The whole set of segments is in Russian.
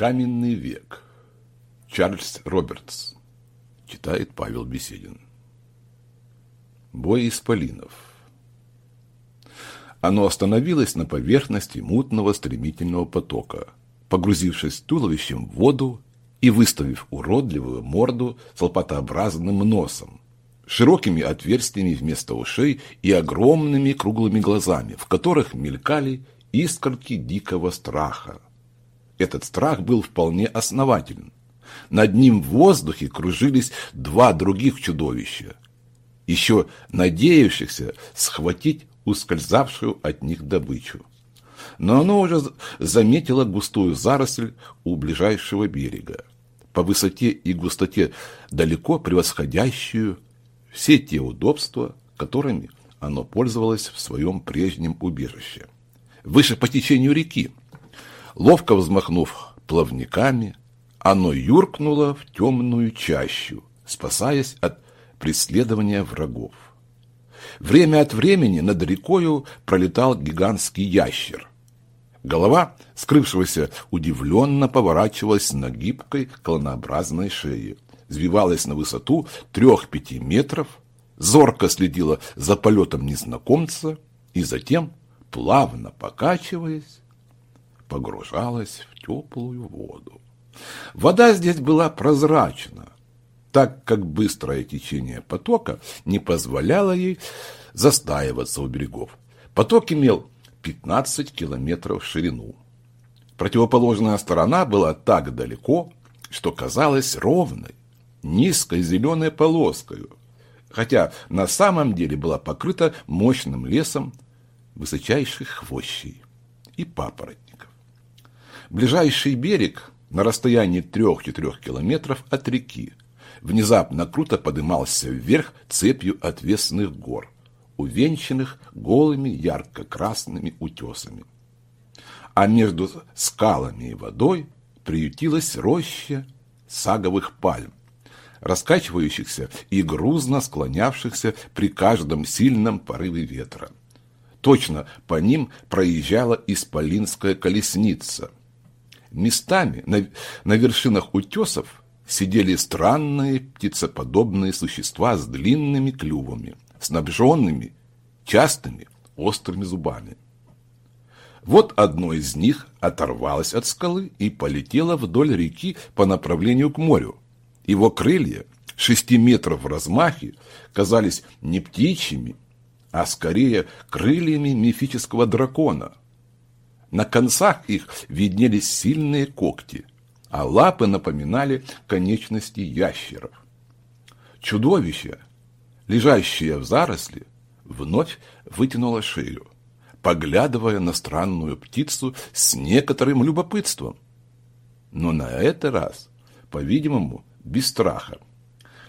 Каменный век. Чарльз Робертс. Читает Павел Беседин. Бой исполинов. Оно остановилось на поверхности мутного стремительного потока, погрузившись туловищем в воду и выставив уродливую морду с лопатообразным носом, широкими отверстиями вместо ушей и огромными круглыми глазами, в которых мелькали искорки дикого страха. Этот страх был вполне основателен. Над ним в воздухе кружились два других чудовища, еще надеявшихся схватить ускользавшую от них добычу. Но оно уже заметило густую заросль у ближайшего берега, по высоте и густоте далеко превосходящую все те удобства, которыми оно пользовалось в своем прежнем убежище. Выше по течению реки, Ловко взмахнув плавниками, оно юркнуло в темную чащу, спасаясь от преследования врагов. Время от времени над рекою пролетал гигантский ящер. Голова скрывшегося удивленно поворачивалась на гибкой клонообразной шее, взвивалась на высоту трех-пяти метров, зорко следила за полетом незнакомца и затем, плавно покачиваясь, погружалась в теплую воду. Вода здесь была прозрачна, так как быстрое течение потока не позволяло ей застаиваться у берегов. Поток имел 15 километров в ширину. Противоположная сторона была так далеко, что казалась ровной, низкой зеленой полоской, хотя на самом деле была покрыта мощным лесом высочайших хвощей и папоротников. Ближайший берег на расстоянии трех-четырех километров от реки внезапно круто подымался вверх цепью отвесных гор, увенчанных голыми ярко-красными утесами. А между скалами и водой приютилась роща саговых пальм, раскачивающихся и грузно склонявшихся при каждом сильном порыве ветра. Точно по ним проезжала исполинская колесница – Местами на, на вершинах утесов сидели странные птицеподобные существа с длинными клювами, снабженными частыми острыми зубами. Вот одно из них оторвалось от скалы и полетело вдоль реки по направлению к морю. Его крылья, шести метров в размахе, казались не птичьими, а скорее крыльями мифического дракона, на концах их виднелись сильные когти, а лапы напоминали конечности ящеров. Чудовище, лежащее в заросли, вновь вытянуло шею, поглядывая на странную птицу с некоторым любопытством. Но на этот раз, по-видимому, без страха.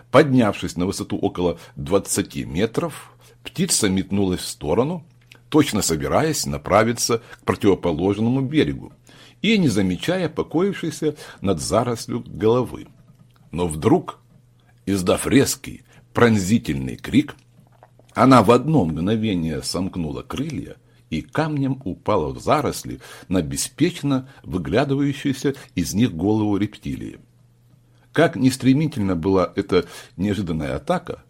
Поднявшись на высоту около 20 метров, птица метнулась в сторону точно собираясь направиться к противоположному берегу и не замечая покоившейся над зарослью головы. Но вдруг, издав резкий, пронзительный крик, она в одно мгновение сомкнула крылья и камнем упала в заросли на беспечно выглядывающуюся из них голову рептилии. Как нестремительно была эта неожиданная атака,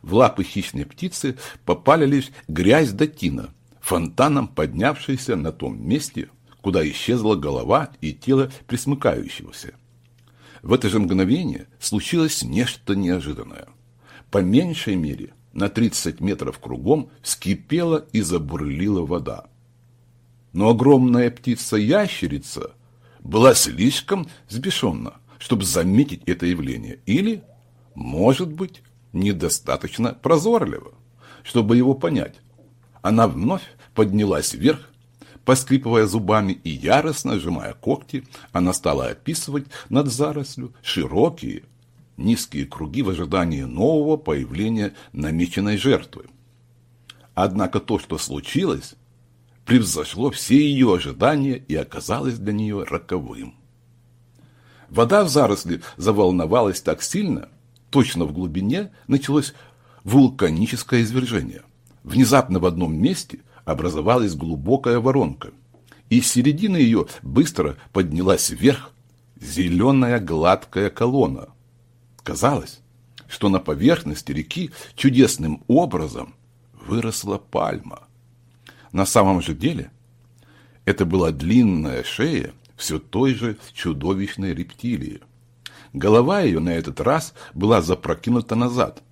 в лапы хищной птицы попали лишь грязь да тина, фонтаном поднявшийся на том месте, куда исчезла голова и тело присмыкающегося. В это же мгновение случилось нечто неожиданное. По меньшей мере на 30 метров кругом вскипела и забурлила вода. Но огромная птица-ящерица была слишком сбешенна, чтобы заметить это явление, или, может быть, недостаточно прозорлива, чтобы его понять. Она вновь поднялась вверх, поскрипывая зубами и яростно сжимая когти, она стала описывать над зарослью широкие, низкие круги в ожидании нового появления намеченной жертвы. Однако то, что случилось, превзошло все ее ожидания и оказалось для нее роковым. Вода в заросли заволновалась так сильно, точно в глубине началось вулканическое извержение – Внезапно в одном месте образовалась глубокая воронка. Из середины ее быстро поднялась вверх зеленая гладкая колонна. Казалось, что на поверхности реки чудесным образом выросла пальма. На самом же деле это была длинная шея все той же чудовищной рептилии. Голова ее на этот раз была запрокинута назад.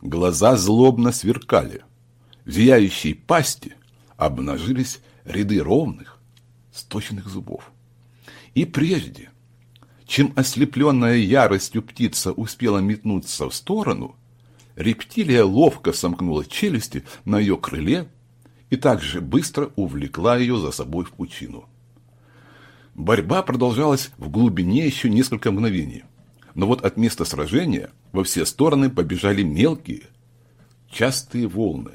Глаза злобно сверкали. В зияющей пасти обнажились ряды ровных, сточенных зубов. И прежде, чем ослепленная яростью птица успела метнуться в сторону, рептилия ловко сомкнула челюсти на ее крыле и также быстро увлекла ее за собой в пучину. Борьба продолжалась в глубине еще несколько мгновений. Но вот от места сражения во все стороны побежали мелкие, частые волны.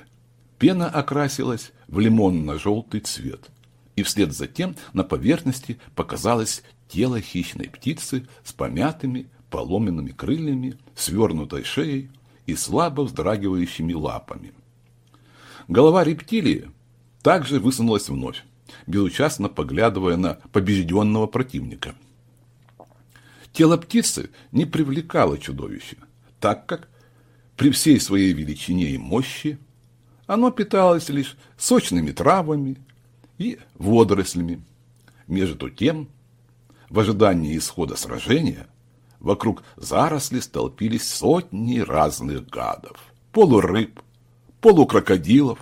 Пена окрасилась в лимонно-желтый цвет. И вслед за тем на поверхности показалось тело хищной птицы с помятыми, поломенными крыльями, свернутой шеей и слабо вздрагивающими лапами. Голова рептилии также высунулась вновь безучастно поглядывая на побежденного противника. Тело птицы не привлекало чудовище, так как при всей своей величине и мощи оно питалось лишь сочными травами и водорослями. Между тем, в ожидании исхода сражения, вокруг заросли столпились сотни разных гадов, полурыб, полукрокодилов,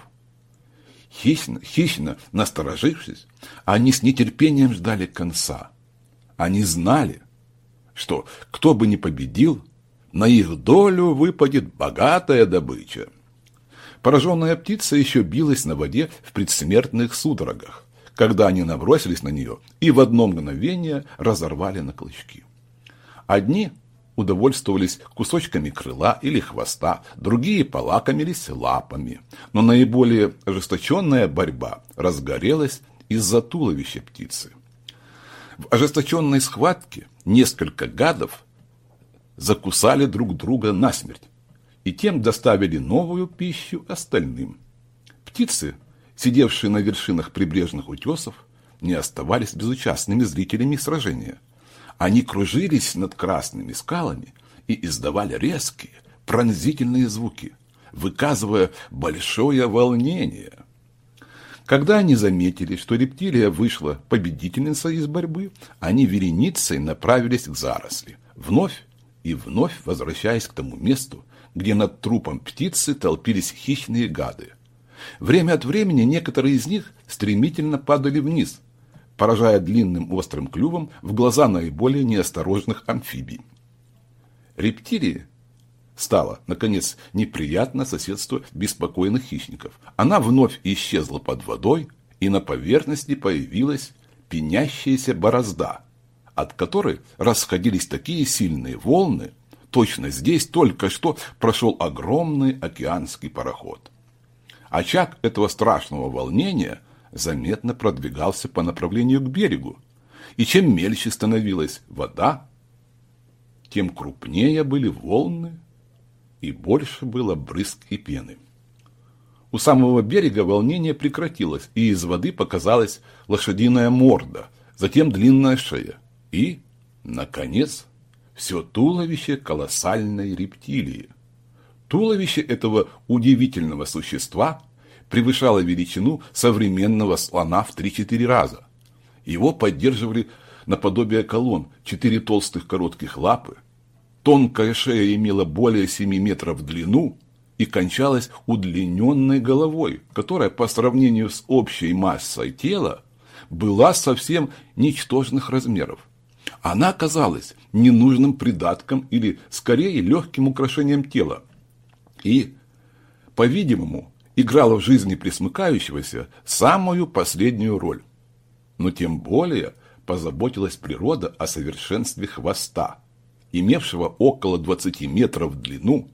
Хищно, хищно насторожившись, они с нетерпением ждали конца. Они знали, что кто бы ни победил, на их долю выпадет богатая добыча. Пораженная птица еще билась на воде в предсмертных судорогах, когда они набросились на нее и в одно мгновение разорвали на клочки. Одни удовольствовались кусочками крыла или хвоста, другие полакомились лапами. Но наиболее ожесточенная борьба разгорелась из-за туловища птицы. В ожесточенной схватке несколько гадов закусали друг друга насмерть и тем доставили новую пищу остальным. Птицы, сидевшие на вершинах прибрежных утесов, не оставались безучастными зрителями сражения – они кружились над красными скалами и издавали резкие, пронзительные звуки, выказывая большое волнение. Когда они заметили, что рептилия вышла победительницей из борьбы, они вереницей направились к заросли, вновь и вновь возвращаясь к тому месту, где над трупом птицы толпились хищные гады. Время от времени некоторые из них стремительно падали вниз, поражая длинным острым клювом в глаза наиболее неосторожных амфибий. Рептилии стало, наконец, неприятно соседство беспокойных хищников. Она вновь исчезла под водой, и на поверхности появилась пенящаяся борозда, от которой расходились такие сильные волны, точно здесь только что прошел огромный океанский пароход. Очаг этого страшного волнения заметно продвигался по направлению к берегу, и чем мельче становилась вода, тем крупнее были волны и больше было брызг и пены. У самого берега волнение прекратилось, и из воды показалась лошадиная морда, затем длинная шея и, наконец, все туловище колоссальной рептилии. Туловище этого удивительного существа – превышало величину современного слона в 3-4 раза. Его поддерживали наподобие колонн четыре толстых коротких лапы, тонкая шея имела более 7 метров в длину и кончалась удлиненной головой, которая по сравнению с общей массой тела была совсем ничтожных размеров. Она казалась ненужным придатком или, скорее, легким украшением тела. И, по-видимому, играла в жизни присмыкающегося самую последнюю роль. Но тем более позаботилась природа о совершенстве хвоста, имевшего около 20 метров в длину.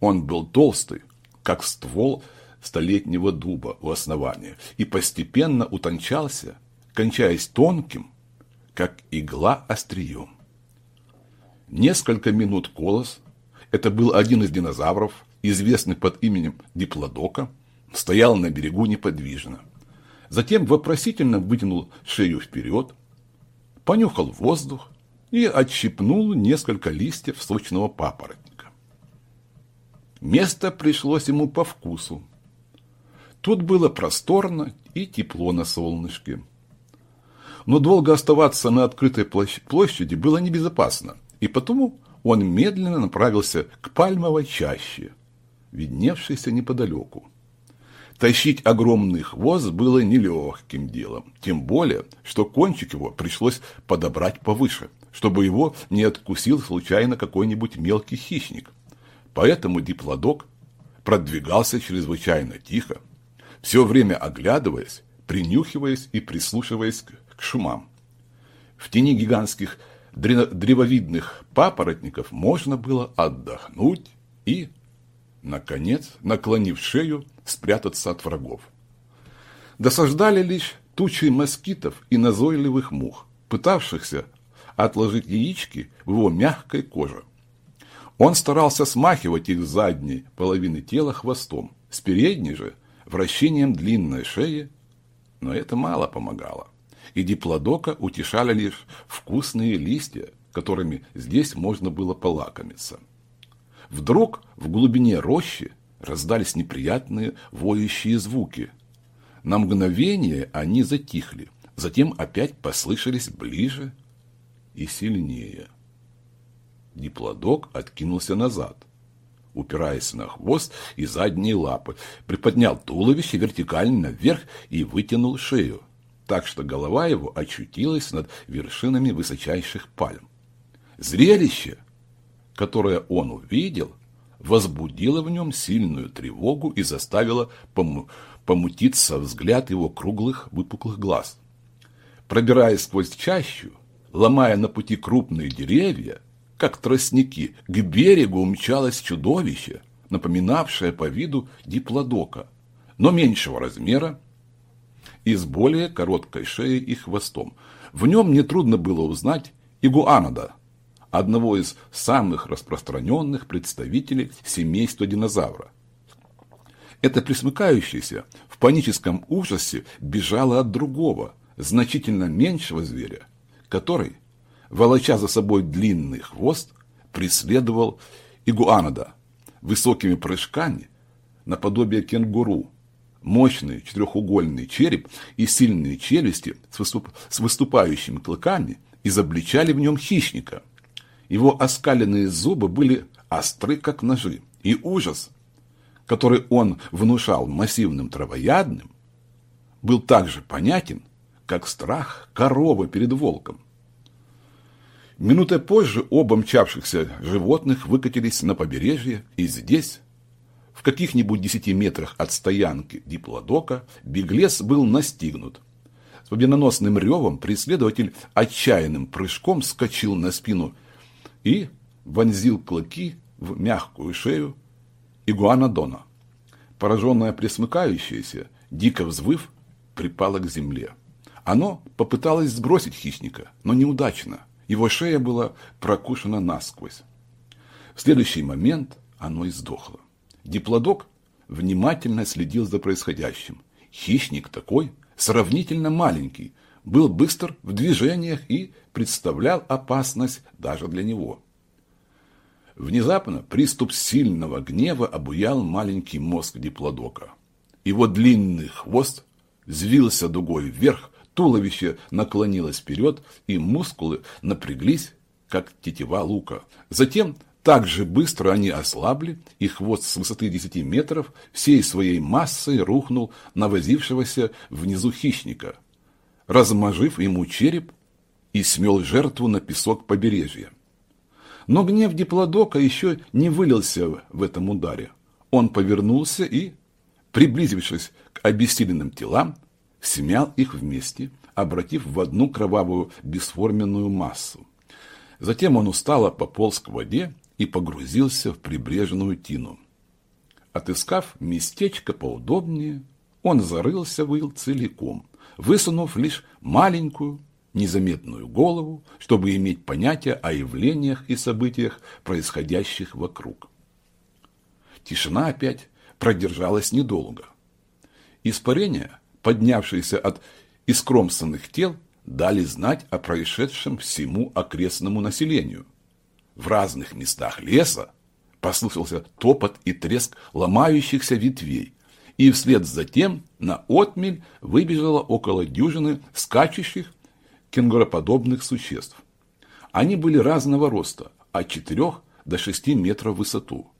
Он был толстый, как ствол столетнего дуба у основания, и постепенно утончался, кончаясь тонким, как игла острием. Несколько минут колос, это был один из динозавров, известный под именем Диплодока, стоял на берегу неподвижно. Затем вопросительно вытянул шею вперед, понюхал воздух и отщипнул несколько листьев сочного папоротника. Место пришлось ему по вкусу. Тут было просторно и тепло на солнышке. Но долго оставаться на открытой площади было небезопасно, и потому он медленно направился к пальмовой чаще, видневшейся неподалеку. Тащить огромный хвост было нелегким делом, тем более, что кончик его пришлось подобрать повыше, чтобы его не откусил случайно какой-нибудь мелкий хищник. Поэтому диплодок продвигался чрезвычайно тихо, все время оглядываясь, принюхиваясь и прислушиваясь к шумам. В тени гигантских древовидных папоротников можно было отдохнуть и, наконец, наклонив шею, спрятаться от врагов. Досаждали лишь тучи москитов и назойливых мух, пытавшихся отложить яички в его мягкой коже. Он старался смахивать их с задней половины тела хвостом, с передней же вращением длинной шеи, но это мало помогало. И диплодока утешали лишь вкусные листья, которыми здесь можно было полакомиться. Вдруг в глубине рощи раздались неприятные воющие звуки. На мгновение они затихли, затем опять послышались ближе и сильнее. Диплодок откинулся назад, упираясь на хвост и задние лапы, приподнял туловище вертикально вверх и вытянул шею, так что голова его очутилась над вершинами высочайших пальм. Зрелище, которое он увидел, возбудило в нем сильную тревогу и заставило пом помутиться взгляд его круглых выпуклых глаз. Пробираясь сквозь чащу, ломая на пути крупные деревья, как тростники, к берегу умчалось чудовище, напоминавшее по виду диплодока, но меньшего размера и с более короткой шеей и хвостом. В нем нетрудно было узнать игуанода, одного из самых распространенных представителей семейства динозавра. Это присмыкающееся в паническом ужасе бежало от другого, значительно меньшего зверя, который, волоча за собой длинный хвост, преследовал игуанода высокими прыжками наподобие кенгуру. Мощный четырехугольный череп и сильные челюсти с, выступ... с выступающими клыками изобличали в нем хищника – его оскаленные зубы были остры, как ножи, и ужас, который он внушал массивным травоядным, был так же понятен, как страх коровы перед волком. Минутой позже оба мчавшихся животных выкатились на побережье, и здесь, в каких-нибудь десяти метрах от стоянки диплодока, беглец был настигнут. С победоносным ревом преследователь отчаянным прыжком скочил на спину и вонзил клыки в мягкую шею игуанодона. Пораженное присмыкающееся, дико взвыв, припало к земле. Оно попыталось сбросить хищника, но неудачно. Его шея была прокушена насквозь. В следующий момент оно и сдохло. Диплодок внимательно следил за происходящим. Хищник такой, сравнительно маленький, был быстр в движениях и представлял опасность даже для него. Внезапно приступ сильного гнева обуял маленький мозг диплодока. Его длинный хвост взвился дугой вверх, туловище наклонилось вперед, и мускулы напряглись, как тетива лука. Затем так же быстро они ослабли, и хвост с высоты 10 метров всей своей массой рухнул на возившегося внизу хищника – размажив ему череп и смел жертву на песок побережья. Но гнев диплодока еще не вылился в этом ударе. Он повернулся и, приблизившись к обессиленным телам, смял их вместе, обратив в одну кровавую бесформенную массу. Затем он устало пополз к воде и погрузился в прибрежную тину. Отыскав местечко поудобнее, он зарылся в ил целиком, высунув лишь маленькую, незаметную голову, чтобы иметь понятие о явлениях и событиях, происходящих вокруг. Тишина опять продержалась недолго. Испарения, поднявшиеся от искромсанных тел, дали знать о происшедшем всему окрестному населению. В разных местах леса послышался топот и треск ломающихся ветвей, и вслед за тем на отмель выбежало около дюжины скачущих кенгуроподобных существ. Они были разного роста, от 4 до 6 метров в высоту.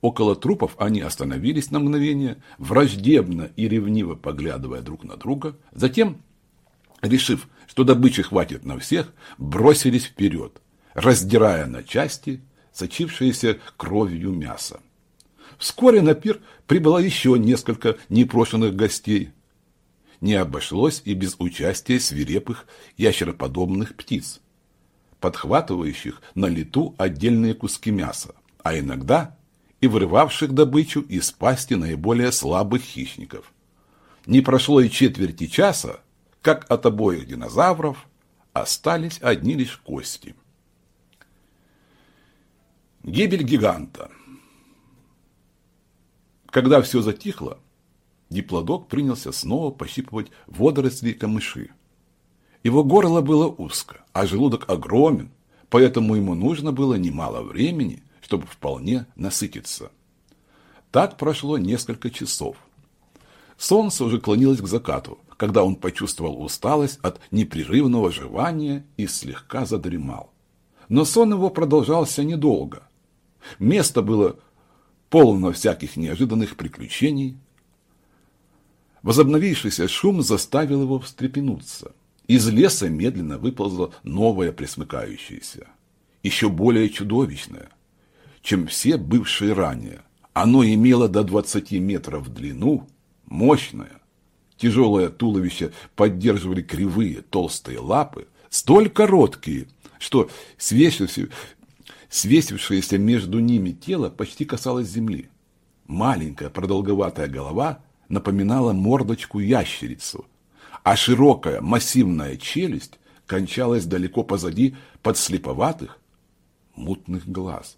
Около трупов они остановились на мгновение, враждебно и ревниво поглядывая друг на друга, затем, решив, что добычи хватит на всех, бросились вперед, раздирая на части сочившееся кровью мясо. Вскоре на пир прибыло еще несколько непрошенных гостей. Не обошлось и без участия свирепых ящероподобных птиц, подхватывающих на лету отдельные куски мяса, а иногда и вырывавших добычу из пасти наиболее слабых хищников. Не прошло и четверти часа, как от обоих динозавров остались одни лишь кости. Гибель гиганта Когда все затихло, диплодок принялся снова пощипывать водоросли и камыши. Его горло было узко, а желудок огромен, поэтому ему нужно было немало времени, чтобы вполне насытиться. Так прошло несколько часов. Солнце уже клонилось к закату, когда он почувствовал усталость от непрерывного жевания и слегка задремал. Но сон его продолжался недолго. Место было полно всяких неожиданных приключений. Возобновившийся шум заставил его встрепенуться. Из леса медленно выползло новое присмыкающееся, еще более чудовищное, чем все бывшие ранее. Оно имело до 20 метров в длину, мощное, тяжелое туловище поддерживали кривые толстые лапы, столь короткие, что свесившиеся, свесившееся между ними тело почти касалось земли. Маленькая продолговатая голова напоминала мордочку ящерицу, а широкая массивная челюсть кончалась далеко позади подслеповатых мутных глаз.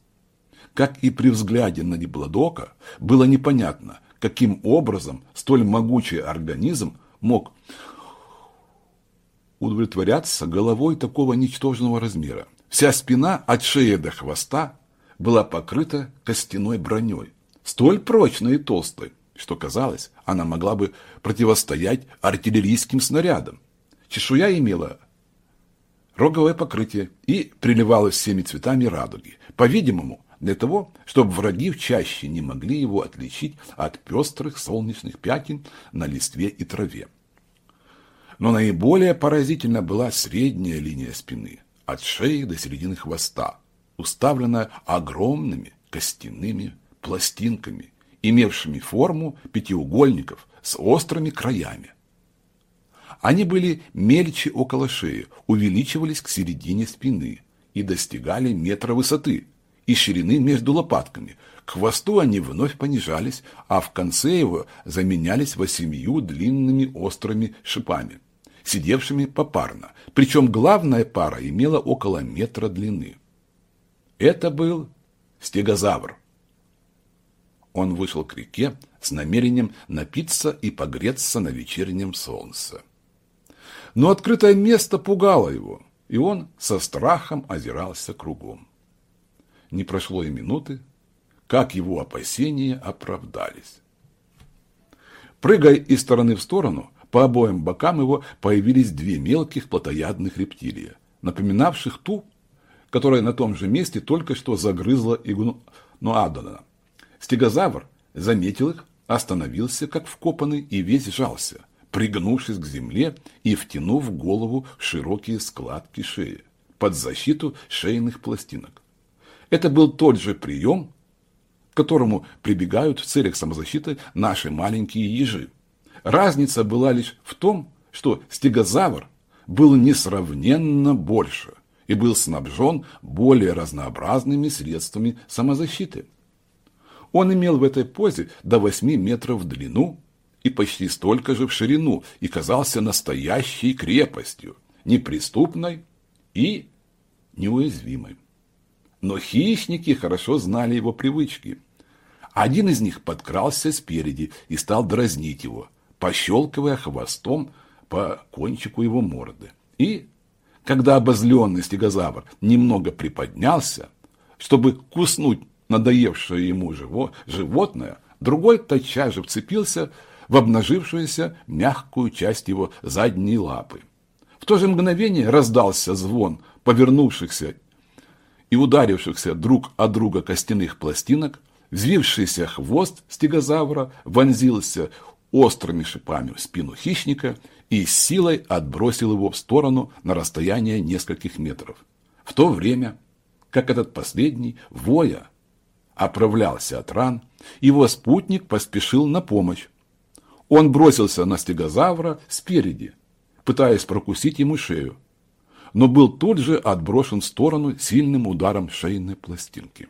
Как и при взгляде на Диплодока, было непонятно, каким образом столь могучий организм мог удовлетворяться головой такого ничтожного размера. Вся спина от шеи до хвоста была покрыта костяной броней, столь прочной и толстой, что казалось, она могла бы противостоять артиллерийским снарядам. Чешуя имела роговое покрытие и приливалась всеми цветами радуги. По-видимому, для того, чтобы враги чаще не могли его отличить от пестрых солнечных пятен на листве и траве. Но наиболее поразительна была средняя линия спины, от шеи до середины хвоста, уставленная огромными костяными пластинками, имевшими форму пятиугольников с острыми краями. Они были мельче около шеи, увеличивались к середине спины и достигали метра высоты – и ширины между лопатками. К хвосту они вновь понижались, а в конце его заменялись восемью длинными острыми шипами, сидевшими попарно. Причем главная пара имела около метра длины. Это был стегозавр. Он вышел к реке с намерением напиться и погреться на вечернем солнце. Но открытое место пугало его, и он со страхом озирался кругом. Не прошло и минуты, как его опасения оправдались. Прыгая из стороны в сторону, по обоим бокам его появились две мелких плотоядных рептилии, напоминавших ту, которая на том же месте только что загрызла игнуадона. Стегозавр заметил их, остановился, как вкопанный, и весь сжался, пригнувшись к земле и втянув голову в широкие складки шеи под защиту шейных пластинок. Это был тот же прием, к которому прибегают в целях самозащиты наши маленькие ежи. Разница была лишь в том, что стегозавр был несравненно больше и был снабжен более разнообразными средствами самозащиты. Он имел в этой позе до 8 метров в длину и почти столько же в ширину и казался настоящей крепостью, неприступной и неуязвимой. Но хищники хорошо знали его привычки. Один из них подкрался спереди и стал дразнить его, пощелкивая хвостом по кончику его морды. И, когда обозленный стегозавр немного приподнялся, чтобы куснуть надоевшее ему живо, животное, другой тотчас же вцепился в обнажившуюся мягкую часть его задней лапы. В то же мгновение раздался звон повернувшихся и ударившихся друг о друга костяных пластинок, взвившийся хвост стегозавра вонзился острыми шипами в спину хищника и с силой отбросил его в сторону на расстояние нескольких метров. В то время, как этот последний, воя, оправлялся от ран, его спутник поспешил на помощь. Он бросился на стегозавра спереди, пытаясь прокусить ему шею но был тут же отброшен в сторону сильным ударом шейной пластинки.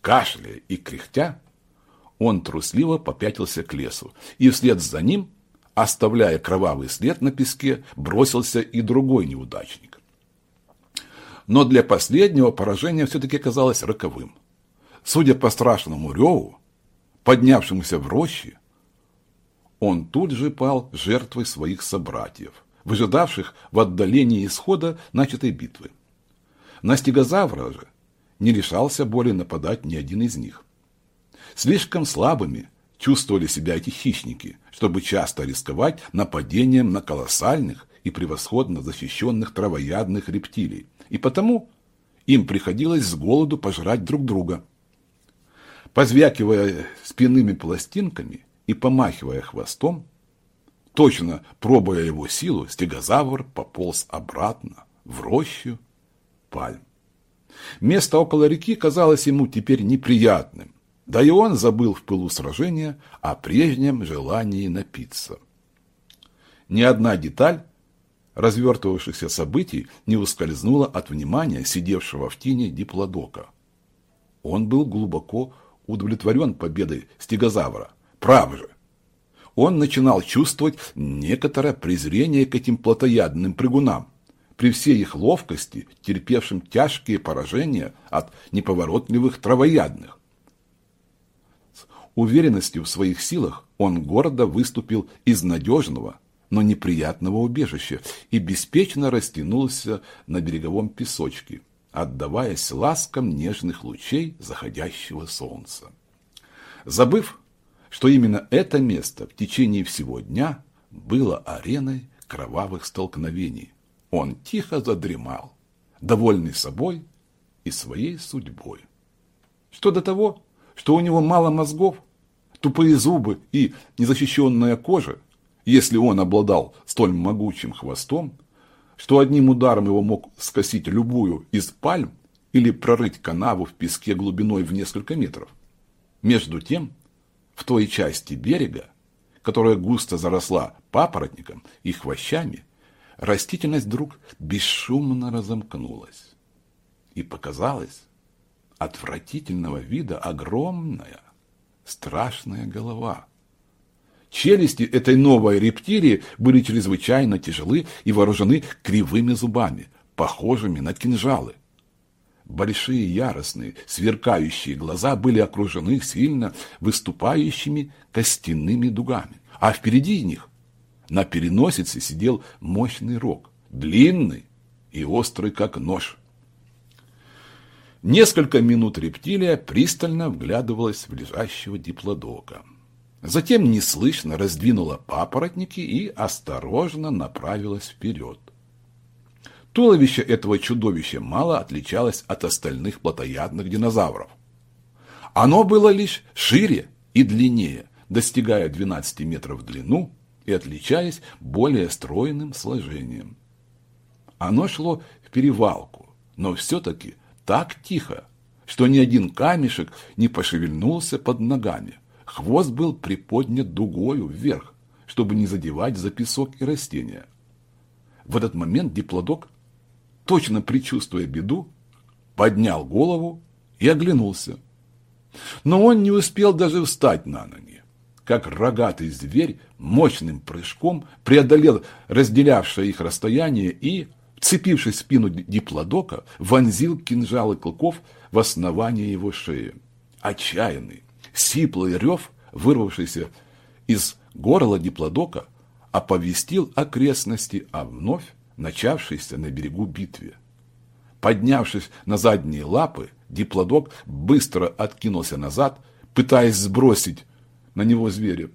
Кашляя и кряхтя, он трусливо попятился к лесу, и вслед за ним, оставляя кровавый след на песке, бросился и другой неудачник. Но для последнего поражение все-таки казалось роковым. Судя по страшному реву, поднявшемуся в роще, он тут же пал жертвой своих собратьев – выжидавших в отдалении исхода начатой битвы. На стегозавра же не решался более нападать ни один из них. Слишком слабыми чувствовали себя эти хищники, чтобы часто рисковать нападением на колоссальных и превосходно защищенных травоядных рептилий, и потому им приходилось с голоду пожрать друг друга. Позвякивая спинными пластинками и помахивая хвостом, Точно пробуя его силу, стегозавр пополз обратно в рощу пальм. Место около реки казалось ему теперь неприятным, да и он забыл в пылу сражения о прежнем желании напиться. Ни одна деталь развертывавшихся событий не ускользнула от внимания сидевшего в тени диплодока. Он был глубоко удовлетворен победой стегозавра. Прав же, он начинал чувствовать некоторое презрение к этим плотоядным прыгунам, при всей их ловкости, терпевшим тяжкие поражения от неповоротливых травоядных. Уверенностью в своих силах он гордо выступил из надежного, но неприятного убежища и беспечно растянулся на береговом песочке, отдаваясь ласкам нежных лучей заходящего солнца. Забыв что именно это место в течение всего дня было ареной кровавых столкновений. Он тихо задремал, довольный собой и своей судьбой. Что до того, что у него мало мозгов, тупые зубы и незащищенная кожа, если он обладал столь могучим хвостом, что одним ударом его мог скосить любую из пальм или прорыть канаву в песке глубиной в несколько метров. Между тем, в той части берега, которая густо заросла папоротником и хвощами, растительность вдруг бесшумно разомкнулась. И показалась отвратительного вида огромная, страшная голова. Челюсти этой новой рептилии были чрезвычайно тяжелы и вооружены кривыми зубами, похожими на кинжалы. Большие яростные, сверкающие глаза были окружены сильно выступающими костяными дугами, а впереди них на переносице сидел мощный рог, длинный и острый, как нож. Несколько минут рептилия пристально вглядывалась в лежащего диплодока. Затем неслышно раздвинула папоротники и осторожно направилась вперед. Туловище этого чудовища мало отличалось от остальных плотоядных динозавров. Оно было лишь шире и длиннее, достигая 12 метров в длину и отличаясь более стройным сложением. Оно шло в перевалку, но все-таки так тихо, что ни один камешек не пошевельнулся под ногами. Хвост был приподнят дугою вверх, чтобы не задевать за песок и растения. В этот момент диплодок точно предчувствуя беду, поднял голову и оглянулся. Но он не успел даже встать на ноги, как рогатый зверь мощным прыжком преодолел разделявшее их расстояние и, вцепившись в спину диплодока, вонзил кинжалы клыков в основание его шеи. Отчаянный, сиплый рев, вырвавшийся из горла диплодока, оповестил окрестности о вновь начавшейся на берегу битве. Поднявшись на задние лапы, диплодок быстро откинулся назад, пытаясь сбросить на него зверя,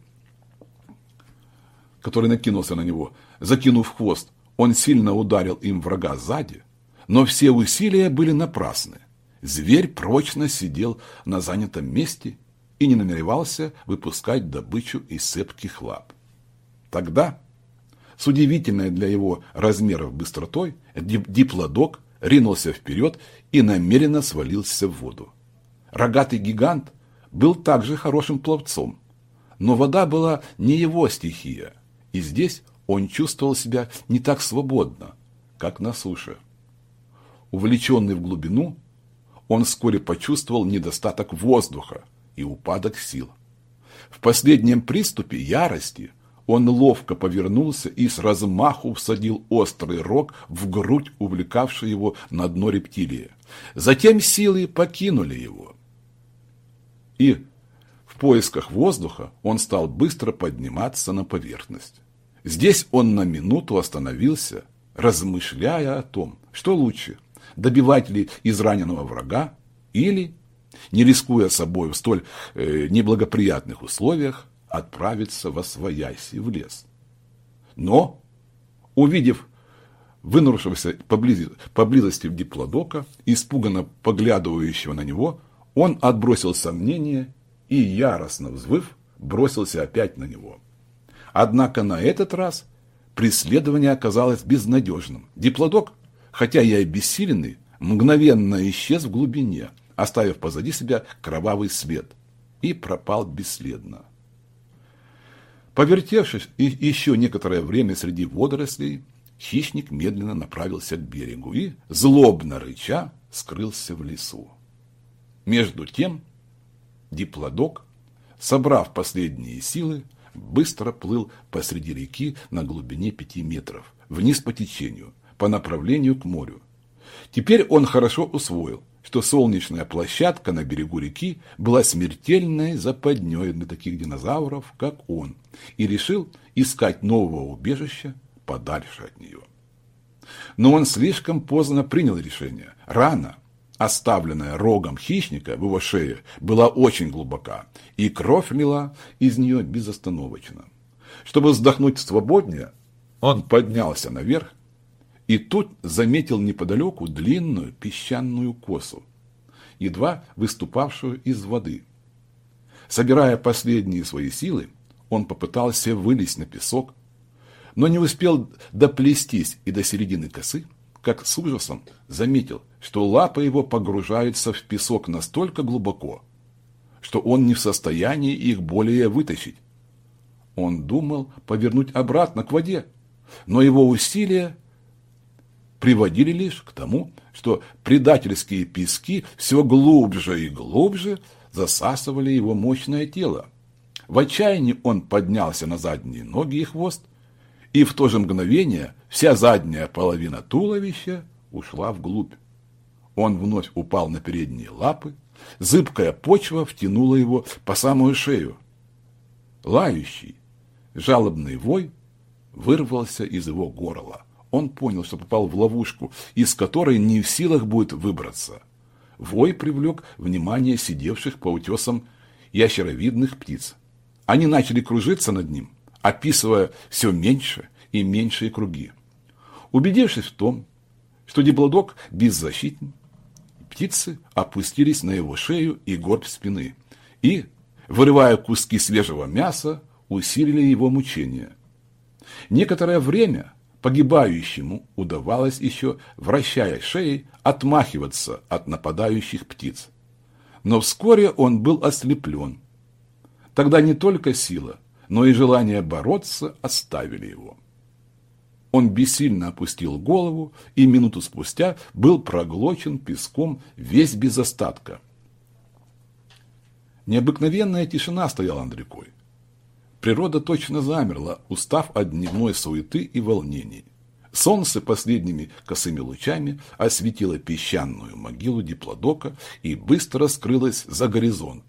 который накинулся на него. Закинув хвост, он сильно ударил им врага сзади, но все усилия были напрасны. Зверь прочно сидел на занятом месте и не намеревался выпускать добычу из цепких лап. Тогда, с удивительной для его размеров быстротой, диплодок ринулся вперед и намеренно свалился в воду. Рогатый гигант был также хорошим пловцом, но вода была не его стихия, и здесь он чувствовал себя не так свободно, как на суше. Увлеченный в глубину, он вскоре почувствовал недостаток воздуха и упадок сил. В последнем приступе ярости он ловко повернулся и с размаху всадил острый рог в грудь увлекавшей его на дно рептилии. Затем силы покинули его. И в поисках воздуха он стал быстро подниматься на поверхность. Здесь он на минуту остановился, размышляя о том, что лучше – добивать ли израненного врага или, не рискуя собой в столь э, неблагоприятных условиях, отправиться во свояси в лес. Но, увидев вынуршегося поблизости диплодока, испуганно поглядывающего на него, он отбросил сомнения и, яростно взвыв, бросился опять на него. Однако на этот раз преследование оказалось безнадежным. Диплодок, хотя и обессиленный, мгновенно исчез в глубине, оставив позади себя кровавый след, и пропал бесследно. Повертевшись еще некоторое время среди водорослей, хищник медленно направился к берегу и, злобно рыча, скрылся в лесу. Между тем диплодок, собрав последние силы, быстро плыл посреди реки на глубине пяти метров, вниз по течению, по направлению к морю. Теперь он хорошо усвоил – что солнечная площадка на берегу реки была смертельной западней для таких динозавров, как он, и решил искать нового убежища подальше от нее. Но он слишком поздно принял решение. Рана, оставленная рогом хищника в его шее, была очень глубока, и кровь лила из нее безостановочно. Чтобы вздохнуть свободнее, он поднялся наверх и тут заметил неподалеку длинную песчаную косу, едва выступавшую из воды. Собирая последние свои силы, он попытался вылезть на песок, но не успел доплестись и до середины косы, как с ужасом заметил, что лапы его погружаются в песок настолько глубоко, что он не в состоянии их более вытащить. Он думал повернуть обратно к воде, но его усилия приводили лишь к тому, что предательские пески все глубже и глубже засасывали его мощное тело. В отчаянии он поднялся на задние ноги и хвост, и в то же мгновение вся задняя половина туловища ушла вглубь. Он вновь упал на передние лапы, зыбкая почва втянула его по самую шею. Лающий, жалобный вой вырвался из его горла он понял, что попал в ловушку, из которой не в силах будет выбраться. Вой привлек внимание сидевших по утесам ящеровидных птиц. Они начали кружиться над ним, описывая все меньше и меньшие круги. Убедившись в том, что диплодок беззащитен, птицы опустились на его шею и горб спины и, вырывая куски свежего мяса, усилили его мучения. Некоторое время Погибающему удавалось еще, вращая шеей, отмахиваться от нападающих птиц. Но вскоре он был ослеплен. Тогда не только сила, но и желание бороться оставили его. Он бессильно опустил голову и минуту спустя был проглочен песком весь без остатка. Необыкновенная тишина стояла над рекой. Природа точно замерла, устав от дневной суеты и волнений. Солнце последними косыми лучами осветило песчаную могилу диплодока и быстро скрылось за горизонт.